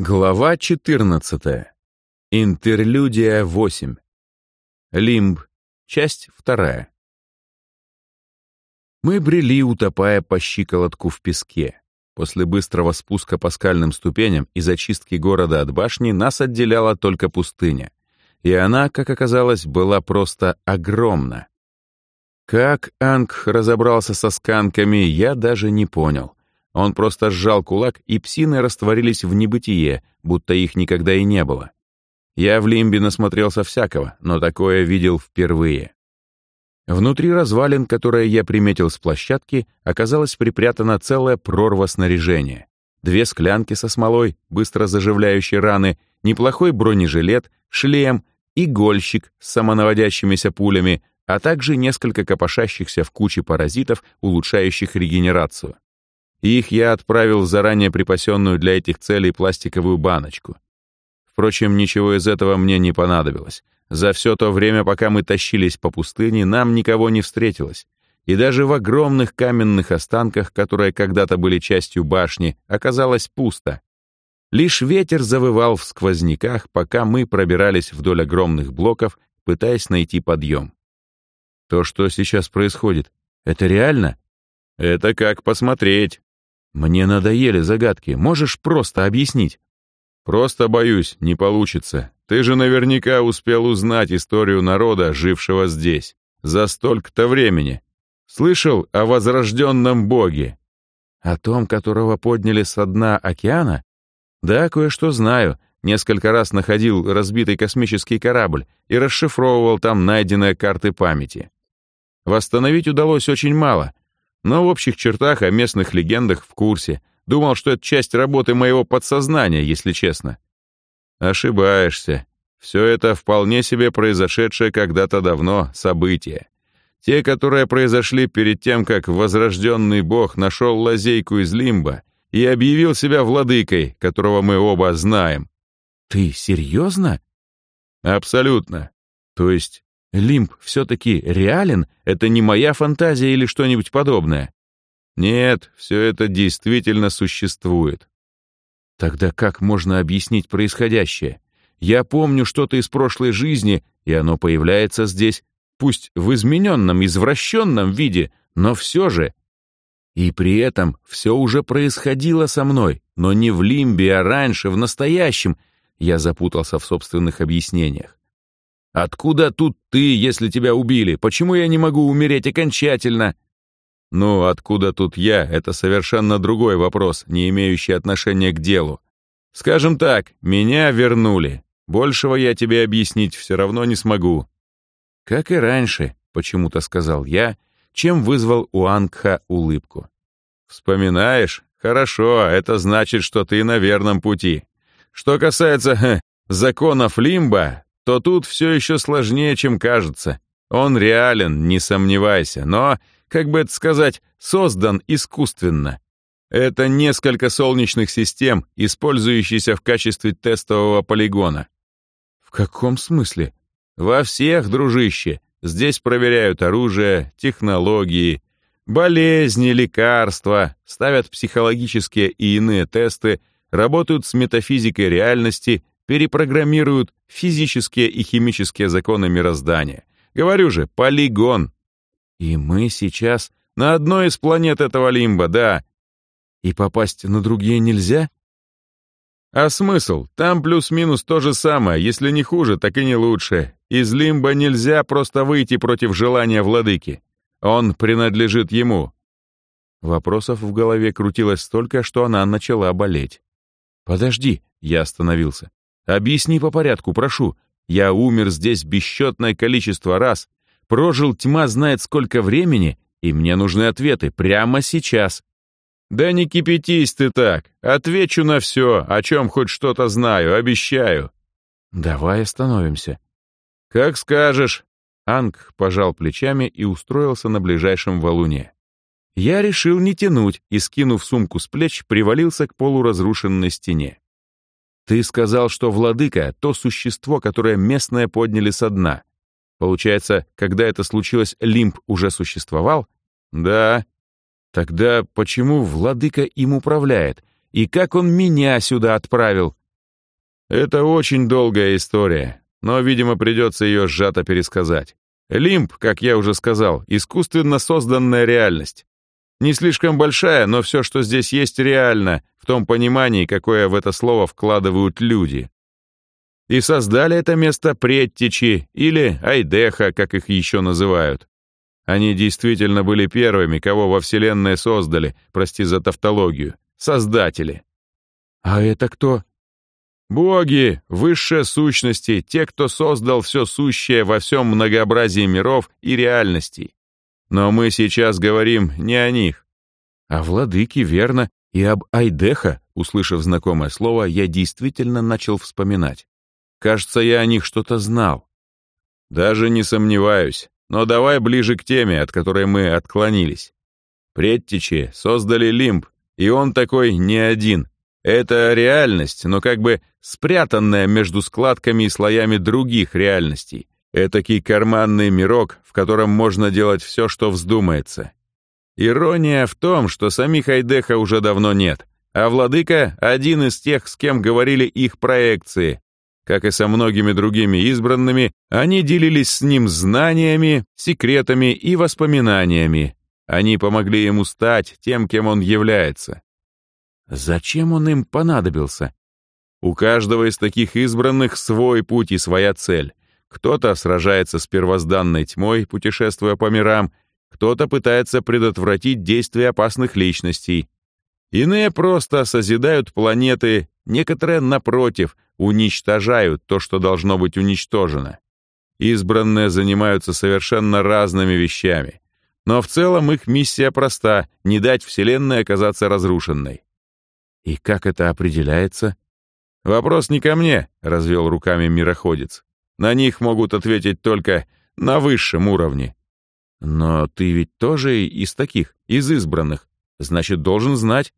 Глава 14. Интерлюдия 8. Лимб. Часть 2. Мы брели, утопая по щиколотку в песке. После быстрого спуска по скальным ступеням и зачистки города от башни нас отделяла только пустыня. И она, как оказалось, была просто огромна. Как Анг разобрался со сканками, я даже не понял. Он просто сжал кулак, и псины растворились в небытие, будто их никогда и не было. Я в лимбе насмотрелся всякого, но такое видел впервые. Внутри развалин, которые я приметил с площадки, оказалась припрятана целая прорва снаряжения. Две склянки со смолой, быстро заживляющие раны, неплохой бронежилет, шлем, игольщик с самонаводящимися пулями, а также несколько копошащихся в куче паразитов, улучшающих регенерацию. Их я отправил в заранее припасенную для этих целей пластиковую баночку. Впрочем, ничего из этого мне не понадобилось. За все то время, пока мы тащились по пустыне, нам никого не встретилось. И даже в огромных каменных останках, которые когда-то были частью башни, оказалось пусто. Лишь ветер завывал в сквозняках, пока мы пробирались вдоль огромных блоков, пытаясь найти подъем. То, что сейчас происходит, это реально? Это как посмотреть. Мне надоели загадки, можешь просто объяснить? Просто боюсь, не получится. Ты же наверняка успел узнать историю народа, жившего здесь, за столько-то времени. Слышал о возрожденном боге? О том, которого подняли со дна океана? Да, кое-что знаю. Несколько раз находил разбитый космический корабль и расшифровывал там найденные карты памяти. Восстановить удалось очень мало, но в общих чертах о местных легендах в курсе. Думал, что это часть работы моего подсознания, если честно. Ошибаешься. Все это вполне себе произошедшее когда-то давно событие. Те, которые произошли перед тем, как возрожденный бог нашел лазейку из лимба и объявил себя владыкой, которого мы оба знаем. Ты серьезно? Абсолютно. То есть Лимб все-таки реален? Это не моя фантазия или что-нибудь подобное? Нет, все это действительно существует. Тогда как можно объяснить происходящее? Я помню что-то из прошлой жизни, и оно появляется здесь, пусть в измененном, извращенном виде, но все же. И при этом все уже происходило со мной, но не в лимбе, а раньше, в настоящем. Я запутался в собственных объяснениях. Откуда тут ты, если тебя убили? Почему я не могу умереть окончательно? Ну, откуда тут я, это совершенно другой вопрос, не имеющий отношения к делу. Скажем так, меня вернули. Большего я тебе объяснить все равно не смогу. Как и раньше, почему-то сказал я, чем вызвал у Ангха улыбку. Вспоминаешь? Хорошо, это значит, что ты на верном пути. Что касается ха, законов Лимба, то тут все еще сложнее, чем кажется. Он реален, не сомневайся, но, как бы это сказать, создан искусственно. Это несколько солнечных систем, использующиеся в качестве тестового полигона. В каком смысле? Во всех, дружище. Здесь проверяют оружие, технологии, болезни, лекарства, ставят психологические и иные тесты, работают с метафизикой реальности перепрограммируют физические и химические законы мироздания. Говорю же, полигон. И мы сейчас на одной из планет этого лимба, да. И попасть на другие нельзя? А смысл? Там плюс-минус то же самое, если не хуже, так и не лучше. Из лимба нельзя просто выйти против желания владыки. Он принадлежит ему. Вопросов в голове крутилось столько, что она начала болеть. «Подожди», — я остановился. Объясни по порядку, прошу. Я умер здесь бесчетное количество раз, прожил тьма знает сколько времени, и мне нужны ответы прямо сейчас. Да не кипятись ты так. Отвечу на все, о чем хоть что-то знаю, обещаю. Давай остановимся. Как скажешь. Анг пожал плечами и устроился на ближайшем валуне. Я решил не тянуть и, скинув сумку с плеч, привалился к полуразрушенной стене. Ты сказал, что владыка — то существо, которое местное подняли со дна. Получается, когда это случилось, лимб уже существовал? Да. Тогда почему владыка им управляет? И как он меня сюда отправил? Это очень долгая история, но, видимо, придется ее сжато пересказать. Лимб, как я уже сказал, искусственно созданная реальность. Не слишком большая, но все, что здесь есть, реально, в том понимании, какое в это слово вкладывают люди. И создали это место предтечи или Айдеха, как их еще называют. Они действительно были первыми, кого во Вселенной создали, прости за тавтологию, создатели. А это кто? Боги, высшие сущности, те, кто создал все сущее во всем многообразии миров и реальностей. Но мы сейчас говорим не о них. А владыки, верно, и об Айдеха, услышав знакомое слово, я действительно начал вспоминать. Кажется, я о них что-то знал. Даже не сомневаюсь, но давай ближе к теме, от которой мы отклонились. Предтечи создали лимб, и он такой не один. Это реальность, но как бы спрятанная между складками и слоями других реальностей. Этакий карманный мирок, в котором можно делать все, что вздумается. Ирония в том, что самих Айдеха уже давно нет, а владыка — один из тех, с кем говорили их проекции. Как и со многими другими избранными, они делились с ним знаниями, секретами и воспоминаниями. Они помогли ему стать тем, кем он является. Зачем он им понадобился? У каждого из таких избранных свой путь и своя цель. Кто-то сражается с первозданной тьмой, путешествуя по мирам, кто-то пытается предотвратить действия опасных личностей. Иные просто созидают планеты, некоторые, напротив, уничтожают то, что должно быть уничтожено. Избранные занимаются совершенно разными вещами. Но в целом их миссия проста — не дать Вселенной оказаться разрушенной. И как это определяется? Вопрос не ко мне, развел руками мироходец. На них могут ответить только на высшем уровне. Но ты ведь тоже из таких, из избранных. Значит, должен знать.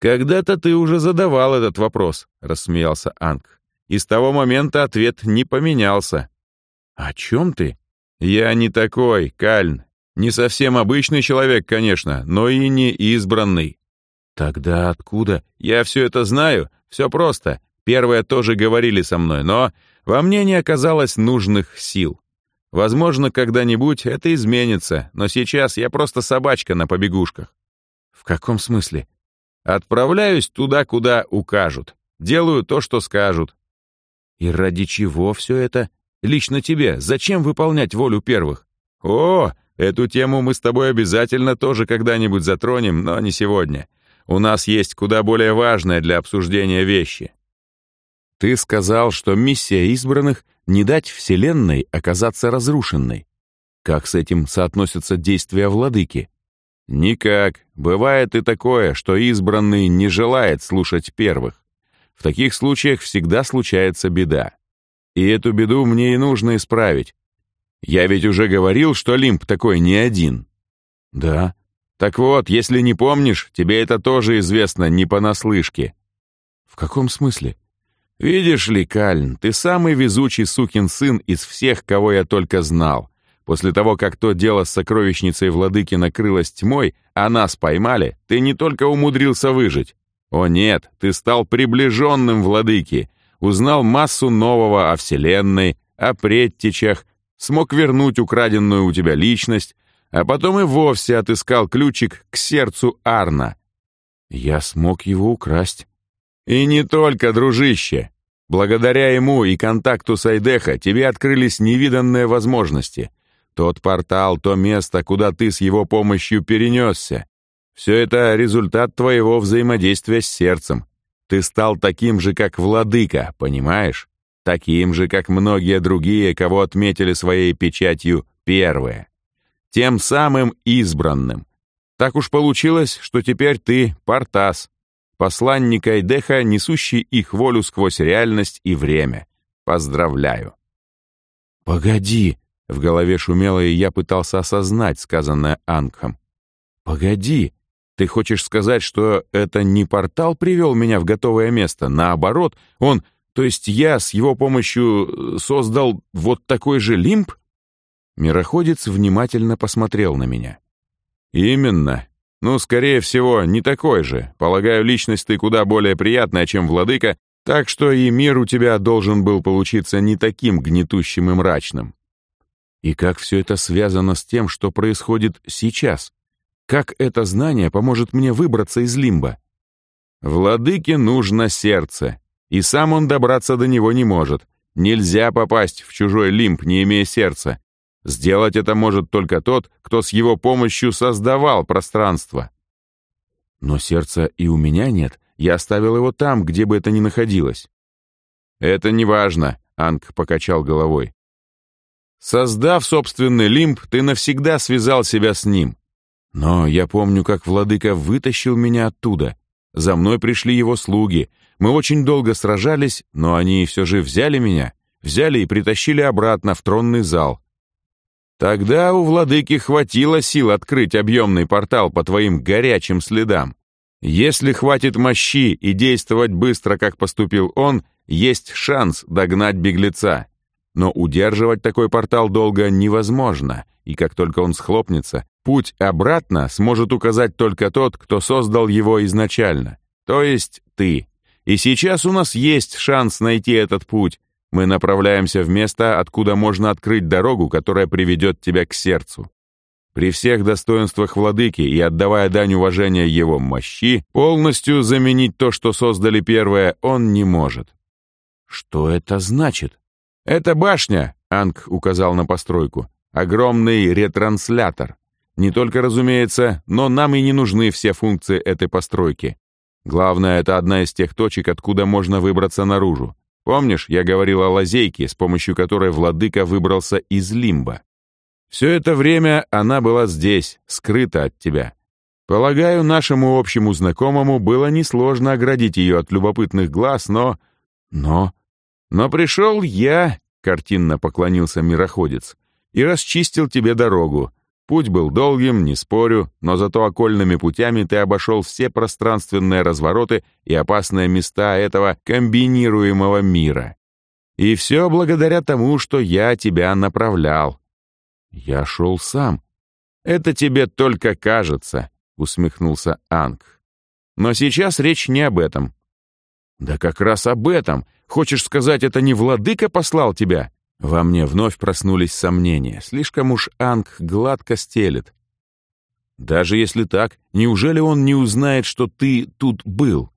Когда-то ты уже задавал этот вопрос, рассмеялся Анг. И с того момента ответ не поменялся. О чем ты? Я не такой, Кальн. Не совсем обычный человек, конечно, но и не избранный. Тогда откуда? Я все это знаю, все просто. Первые тоже говорили со мной, но во мне не оказалось нужных сил. Возможно, когда-нибудь это изменится, но сейчас я просто собачка на побегушках. В каком смысле? Отправляюсь туда, куда укажут. Делаю то, что скажут. И ради чего все это? Лично тебе, зачем выполнять волю первых? О, эту тему мы с тобой обязательно тоже когда-нибудь затронем, но не сегодня. У нас есть куда более важная для обсуждения вещи. Ты сказал, что миссия избранных — не дать Вселенной оказаться разрушенной. Как с этим соотносятся действия владыки? Никак. Бывает и такое, что избранный не желает слушать первых. В таких случаях всегда случается беда. И эту беду мне и нужно исправить. Я ведь уже говорил, что Лимп такой не один. Да, так вот, если не помнишь, тебе это тоже известно не понаслышке. В каком смысле? Видишь ли, Кальн, ты самый везучий сукин сын из всех, кого я только знал. После того, как то дело с сокровищницей владыки накрылось тьмой, а нас поймали, ты не только умудрился выжить. О нет, ты стал приближенным владыки, узнал массу нового о Вселенной, о предтечах, смог вернуть украденную у тебя личность, а потом и вовсе отыскал ключик к сердцу Арна. Я смог его украсть. И не только, дружище. Благодаря ему и контакту с Айдеха тебе открылись невиданные возможности. Тот портал, то место, куда ты с его помощью перенесся. Все это результат твоего взаимодействия с сердцем. Ты стал таким же, как владыка, понимаешь? Таким же, как многие другие, кого отметили своей печатью первые тем самым избранным. Так уж получилось, что теперь ты Портас, посланник Айдеха, несущий их волю сквозь реальность и время. Поздравляю. «Погоди!» — в голове шумело, и я пытался осознать сказанное Ангхом. «Погоди! Ты хочешь сказать, что это не портал привел меня в готовое место? Наоборот, он, то есть я с его помощью создал вот такой же лимб?» Мироходец внимательно посмотрел на меня. «Именно. Ну, скорее всего, не такой же. Полагаю, личность ты куда более приятная, чем владыка, Так что и мир у тебя должен был получиться не таким гнетущим и мрачным. И как все это связано с тем, что происходит сейчас? Как это знание поможет мне выбраться из лимба? Владыке нужно сердце, и сам он добраться до него не может. Нельзя попасть в чужой лимб, не имея сердца. Сделать это может только тот, кто с его помощью создавал пространство. Но сердца и у меня нет, я оставил его там, где бы это ни находилось. Это не важно, Анг покачал головой. Создав собственный лимб, ты навсегда связал себя с ним. Но я помню, как владыка вытащил меня оттуда. За мной пришли его слуги. Мы очень долго сражались, но они все же взяли меня, взяли и притащили обратно в тронный зал. Тогда у владыки хватило сил открыть объемный портал по твоим горячим следам. Если хватит мощи и действовать быстро, как поступил он, есть шанс догнать беглеца. Но удерживать такой портал долго невозможно, и как только он схлопнется, путь обратно сможет указать только тот, кто создал его изначально, то есть ты. И сейчас у нас есть шанс найти этот путь, мы направляемся в место, откуда можно открыть дорогу, которая приведет тебя к сердцу. При всех достоинствах владыки и отдавая дань уважения его мощи, полностью заменить то, что создали первое, он не может. Что это значит? Это башня, Анг указал на постройку. Огромный ретранслятор. Не только, разумеется, но нам и не нужны все функции этой постройки. Главное, это одна из тех точек, откуда можно выбраться наружу. Помнишь, я говорил о лазейке, с помощью которой владыка выбрался из лимба? Все это время она была здесь, скрыта от тебя. Полагаю, нашему общему знакомому было несложно оградить ее от любопытных глаз, но... Но... Но пришел я, картинно поклонился мироходец, и расчистил тебе дорогу. Путь был долгим, не спорю, но зато окольными путями ты обошел все пространственные развороты и опасные места этого комбинируемого мира. И все благодаря тому, что я тебя направлял. Я шел сам. Это тебе только кажется, усмехнулся Анг. Но сейчас речь не об этом. Да как раз об этом. Хочешь сказать, это не владыка послал тебя? Во мне вновь проснулись сомнения. Слишком уж Анг гладко стелет. Даже если так, неужели он не узнает, что ты тут был?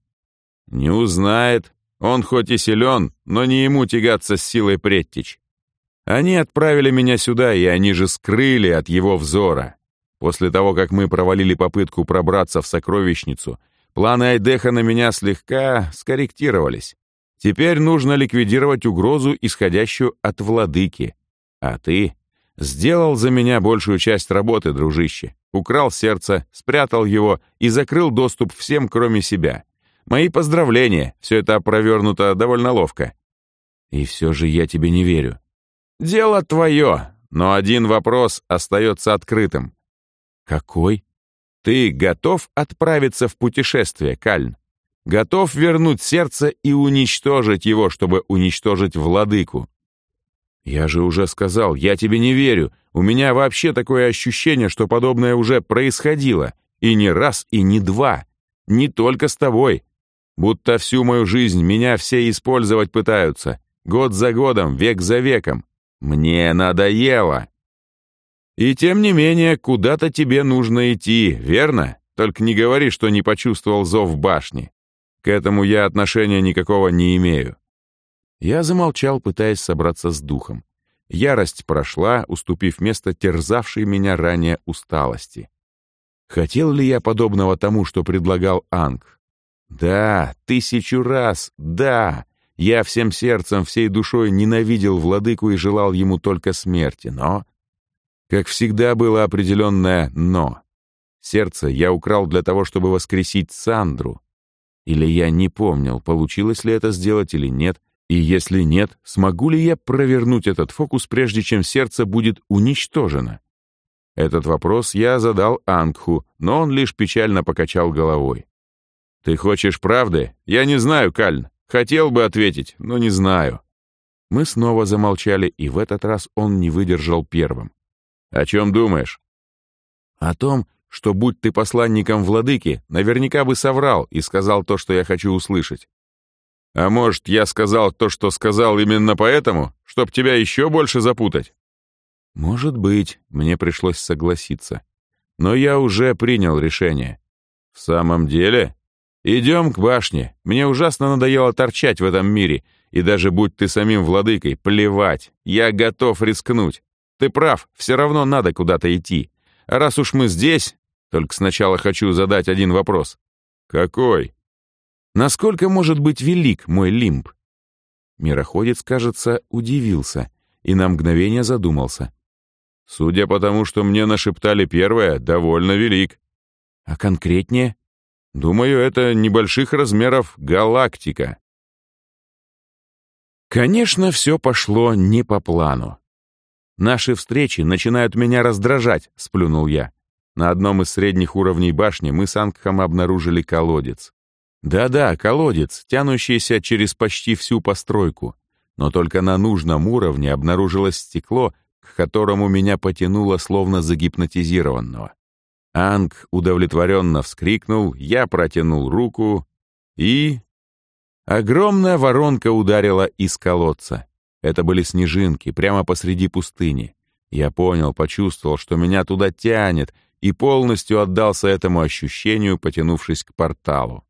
Не узнает. Он хоть и силен, но не ему тягаться с силой предтечь. Они отправили меня сюда, и они же скрыли от его взора. После того, как мы провалили попытку пробраться в сокровищницу, планы Айдеха на меня слегка скорректировались. Теперь нужно ликвидировать угрозу, исходящую от владыки. А ты сделал за меня большую часть работы, дружище. Украл сердце, спрятал его и закрыл доступ всем, кроме себя. Мои поздравления, все это провернуто довольно ловко. И все же я тебе не верю. Дело твое, но один вопрос остается открытым. Какой? Ты готов отправиться в путешествие, Кальн? Готов вернуть сердце и уничтожить его, чтобы уничтожить владыку. Я же уже сказал, я тебе не верю. У меня вообще такое ощущение, что подобное уже происходило. И не раз, и не два. Не только с тобой. Будто всю мою жизнь меня все использовать пытаются. Год за годом, век за веком. Мне надоело. И тем не менее, куда-то тебе нужно идти, верно? Только не говори, что не почувствовал зов башни. К этому я отношения никакого не имею». Я замолчал, пытаясь собраться с духом. Ярость прошла, уступив место терзавшей меня ранее усталости. Хотел ли я подобного тому, что предлагал Анг? Да, тысячу раз, да. Я всем сердцем, всей душой ненавидел владыку и желал ему только смерти, но... Как всегда было определенное «но». Сердце я украл для того, чтобы воскресить Сандру, или я не помнил, получилось ли это сделать или нет, и если нет, смогу ли я провернуть этот фокус, прежде чем сердце будет уничтожено? Этот вопрос я задал Ангху, но он лишь печально покачал головой. «Ты хочешь правды? Я не знаю, Кальн. Хотел бы ответить, но не знаю». Мы снова замолчали, и в этот раз он не выдержал первым. «О чем думаешь?» «О том, что, будь ты посланником владыки, наверняка бы соврал и сказал то, что я хочу услышать. А может, я сказал то, что сказал именно поэтому, чтоб тебя еще больше запутать? Может быть, мне пришлось согласиться. Но я уже принял решение. В самом деле? Идем к башне. Мне ужасно надоело торчать в этом мире, и даже будь ты самим владыкой, плевать. Я готов рискнуть. Ты прав, все равно надо куда-то идти. А раз уж мы здесь, только сначала хочу задать один вопрос. Какой? Насколько может быть велик мой лимб? Мироходец, кажется, удивился и на мгновение задумался. Судя по тому, что мне нашептали первое, довольно велик. А конкретнее? Думаю, это небольших размеров галактика. Конечно, все пошло не по плану. Наши встречи начинают меня раздражать, сплюнул я. На одном из средних уровней башни мы с Ангхом обнаружили колодец. Да-да, колодец, тянущийся через почти всю постройку. Но только на нужном уровне обнаружилось стекло, к которому меня потянуло словно загипнотизированного. Анг удовлетворенно вскрикнул, я протянул руку и... Огромная воронка ударила из колодца. Это были снежинки, прямо посреди пустыни. Я понял, почувствовал, что меня туда тянет, и полностью отдался этому ощущению, потянувшись к порталу.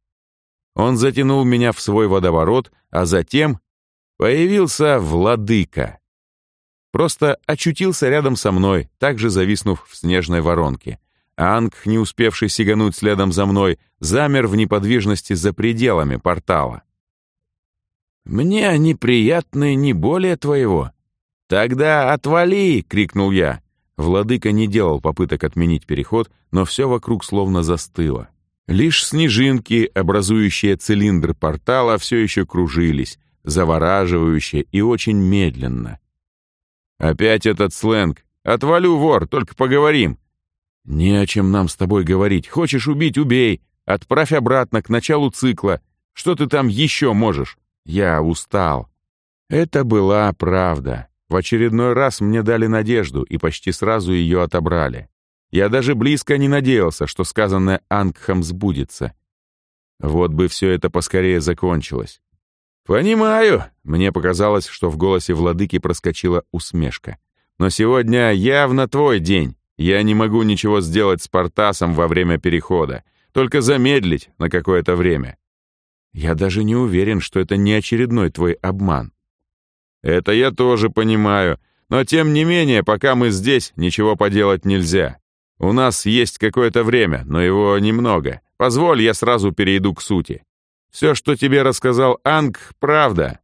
Он затянул меня в свой водоворот, а затем появился владыка. Просто очутился рядом со мной, также зависнув в снежной воронке. Анг, не успевший сигануть следом за мной, замер в неподвижности за пределами портала. «Мне они приятны не более твоего». «Тогда отвали!» — крикнул я. Владыка не делал попыток отменить переход, но все вокруг словно застыло. Лишь снежинки, образующие цилиндр портала, все еще кружились, завораживающе и очень медленно. «Опять этот сленг! Отвалю, вор, только поговорим!» «Не о чем нам с тобой говорить. Хочешь убить — убей. Отправь обратно к началу цикла. Что ты там еще можешь? Я устал». Это была правда. В очередной раз мне дали надежду и почти сразу ее отобрали. Я даже близко не надеялся, что сказанное Ангхам сбудется. Вот бы все это поскорее закончилось. «Понимаю!» — мне показалось, что в голосе владыки проскочила усмешка. «Но сегодня явно твой день. Я не могу ничего сделать с Портасом во время перехода, только замедлить на какое-то время. Я даже не уверен, что это не очередной твой обман. Это я тоже понимаю, но тем не менее, пока мы здесь, ничего поделать нельзя. У нас есть какое-то время, но его немного. Позволь, я сразу перейду к сути. Все, что тебе рассказал Анг, правда.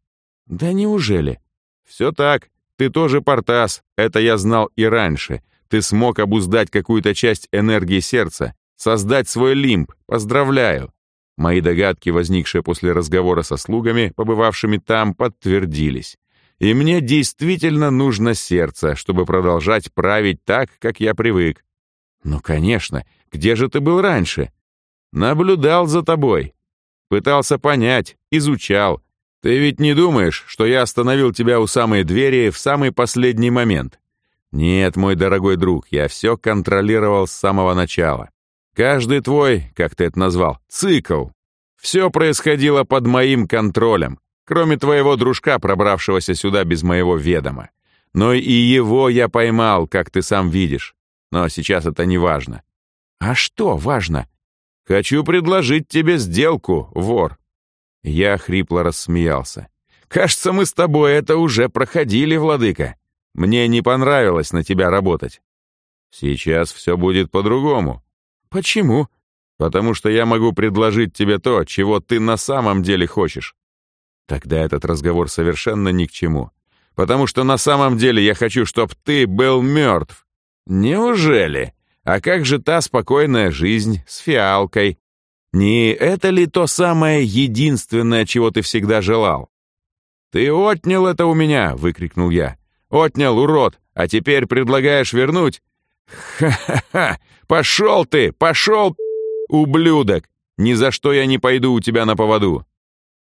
Да неужели? Все так. Ты тоже Портас, это я знал и раньше. Ты смог обуздать какую-то часть энергии сердца, создать свой лимб. Поздравляю. Мои догадки, возникшие после разговора со слугами, побывавшими там, подтвердились. И мне действительно нужно сердце, чтобы продолжать править так, как я привык. Ну, конечно, где же ты был раньше? Наблюдал за тобой. Пытался понять, изучал. Ты ведь не думаешь, что я остановил тебя у самой двери в самый последний момент? Нет, мой дорогой друг, я все контролировал с самого начала. Каждый твой, как ты это назвал, цикл. Все происходило под моим контролем кроме твоего дружка, пробравшегося сюда без моего ведома. Но и его я поймал, как ты сам видишь. Но сейчас это не важно. А что важно? Хочу предложить тебе сделку, вор. Я хрипло рассмеялся. Кажется, мы с тобой это уже проходили, владыка. Мне не понравилось на тебя работать. Сейчас все будет по-другому. Почему? Потому что я могу предложить тебе то, чего ты на самом деле хочешь. Тогда этот разговор совершенно ни к чему. Потому что на самом деле я хочу, чтобы ты был мертв. Неужели? А как же та спокойная жизнь с фиалкой? Не это ли то самое единственное, чего ты всегда желал? «Ты отнял это у меня!» — выкрикнул я. «Отнял, урод! А теперь предлагаешь вернуть?» «Ха-ха-ха! Пошел ты! Пошел, ублюдок! Ни за что я не пойду у тебя на поводу!»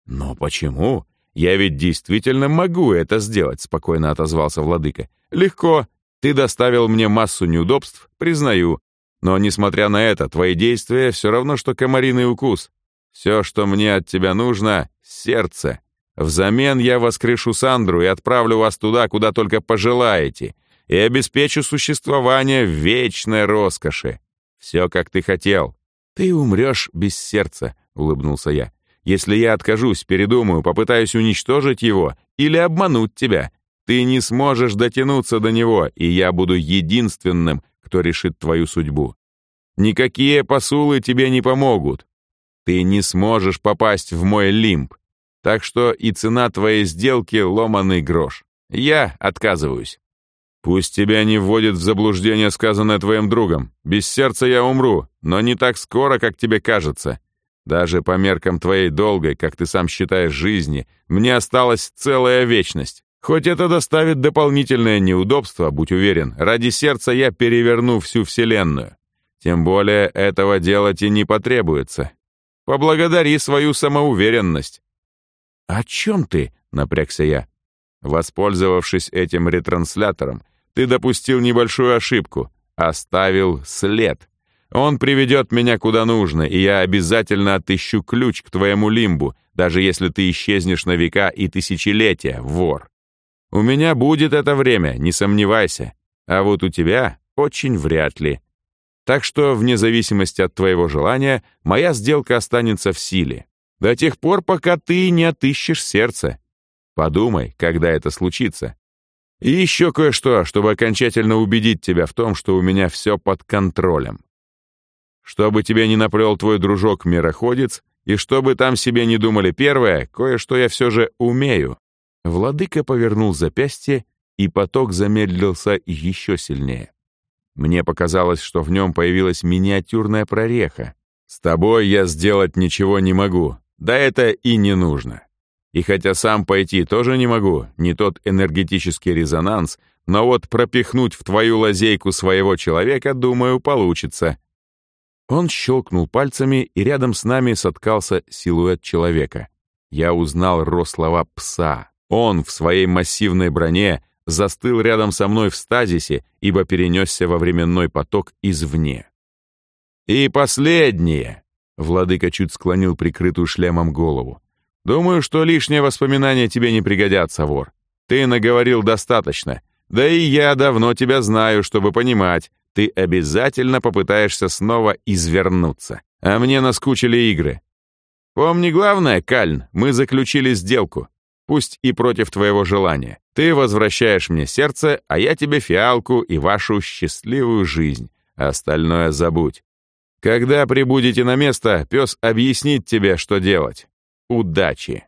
«Но почему? Я ведь действительно могу это сделать», — спокойно отозвался владыка. «Легко. Ты доставил мне массу неудобств, признаю. Но, несмотря на это, твои действия все равно, что комариный укус. Все, что мне от тебя нужно — сердце. Взамен я воскрешу Сандру и отправлю вас туда, куда только пожелаете, и обеспечу существование вечной роскоши. Все, как ты хотел. Ты умрешь без сердца, — улыбнулся я. Если я откажусь, передумаю, попытаюсь уничтожить его или обмануть тебя, ты не сможешь дотянуться до него, и я буду единственным, кто решит твою судьбу. Никакие посулы тебе не помогут. Ты не сможешь попасть в мой лимб. Так что и цена твоей сделки — ломаный грош. Я отказываюсь. Пусть тебя не вводит в заблуждение сказанное твоим другом. Без сердца я умру, но не так скоро, как тебе кажется. Даже по меркам твоей долгой, как ты сам считаешь, жизни, мне осталась целая вечность. Хоть это доставит дополнительное неудобство, будь уверен, ради сердца я переверну всю Вселенную. Тем более этого делать и не потребуется. Поблагодари свою самоуверенность. «О чем ты?» — напрягся я. Воспользовавшись этим ретранслятором, ты допустил небольшую ошибку, оставил след. Он приведет меня куда нужно, и я обязательно отыщу ключ к твоему лимбу, даже если ты исчезнешь на века и тысячелетия, вор. У меня будет это время, не сомневайся. А вот у тебя очень вряд ли. Так что, вне зависимости от твоего желания, моя сделка останется в силе. До тех пор, пока ты не отыщешь сердце. Подумай, когда это случится. И еще кое-что, чтобы окончательно убедить тебя в том, что у меня все под контролем. Чтобы тебе не наплел твой дружок-мироходец, и чтобы там себе не думали первое, кое-что я все же умею. Владыка повернул запястье, и поток замедлился еще сильнее. Мне показалось, что в нем появилась миниатюрная прореха. «С тобой я сделать ничего не могу. Да это и не нужно. И хотя сам пойти тоже не могу, не тот энергетический резонанс, но вот пропихнуть в твою лазейку своего человека, думаю, получится». Он щелкнул пальцами, и рядом с нами соткался силуэт человека. Я узнал рослого пса. Он в своей массивной броне застыл рядом со мной в стазисе, ибо перенесся во временной поток извне. «И последнее!» — владыка чуть склонил прикрытую шлемом голову. «Думаю, что лишние воспоминания тебе не пригодятся, вор. Ты наговорил достаточно. Да и я давно тебя знаю, чтобы понимать, ты обязательно попытаешься снова извернуться. А мне наскучили игры. Помни главное, Кальн, мы заключили сделку пусть и против твоего желания. Ты возвращаешь мне сердце, а я тебе фиалку и вашу счастливую жизнь. Остальное забудь. Когда прибудете на место, пес объяснит тебе, что делать. Удачи!»